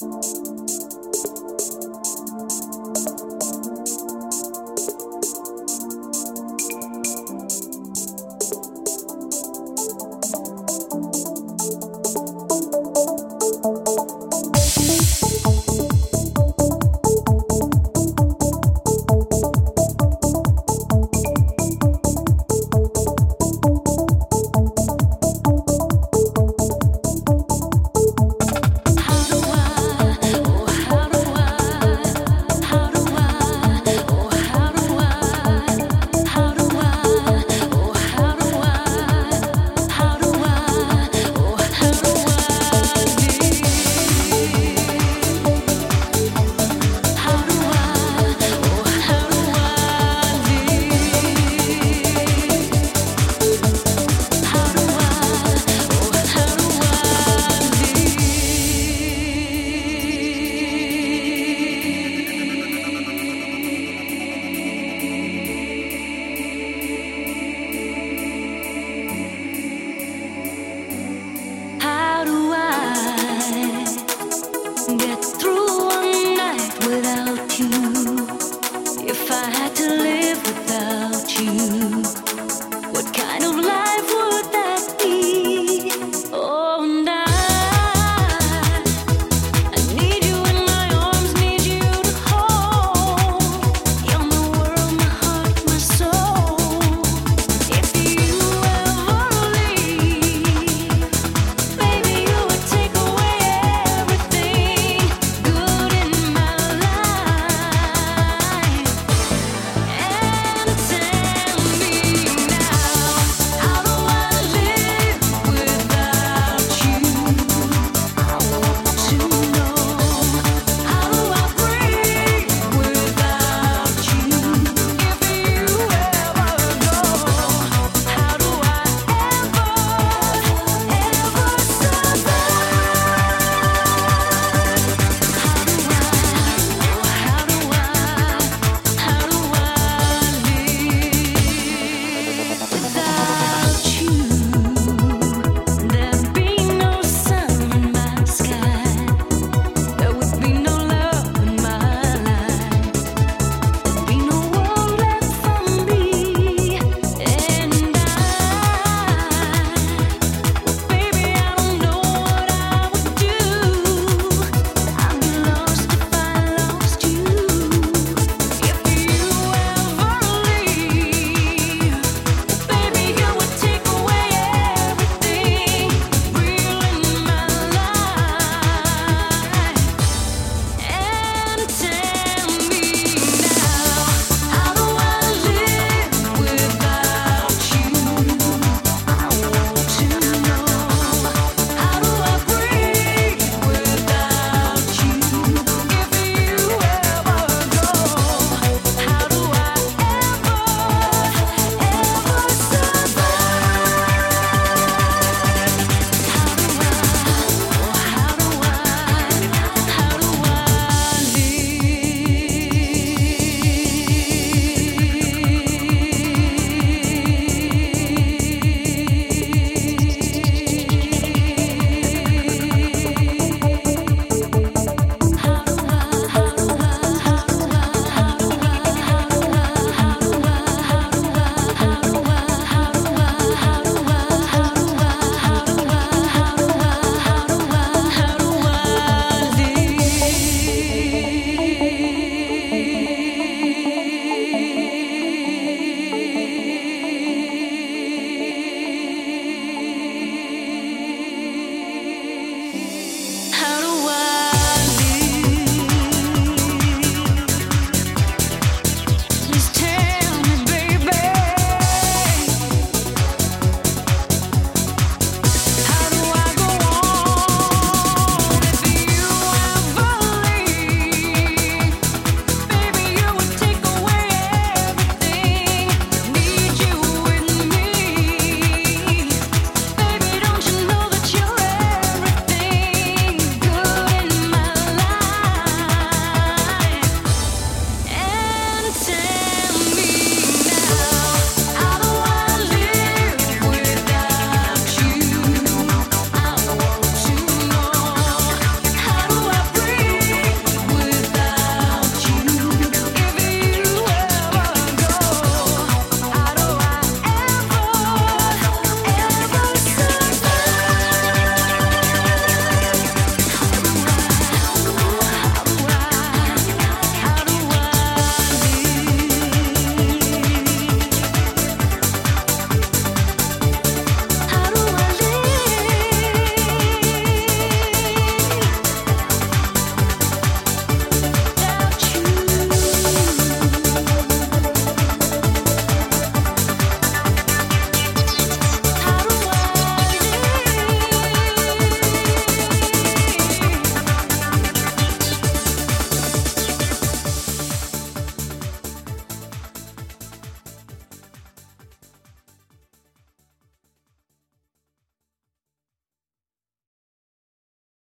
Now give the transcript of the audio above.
Música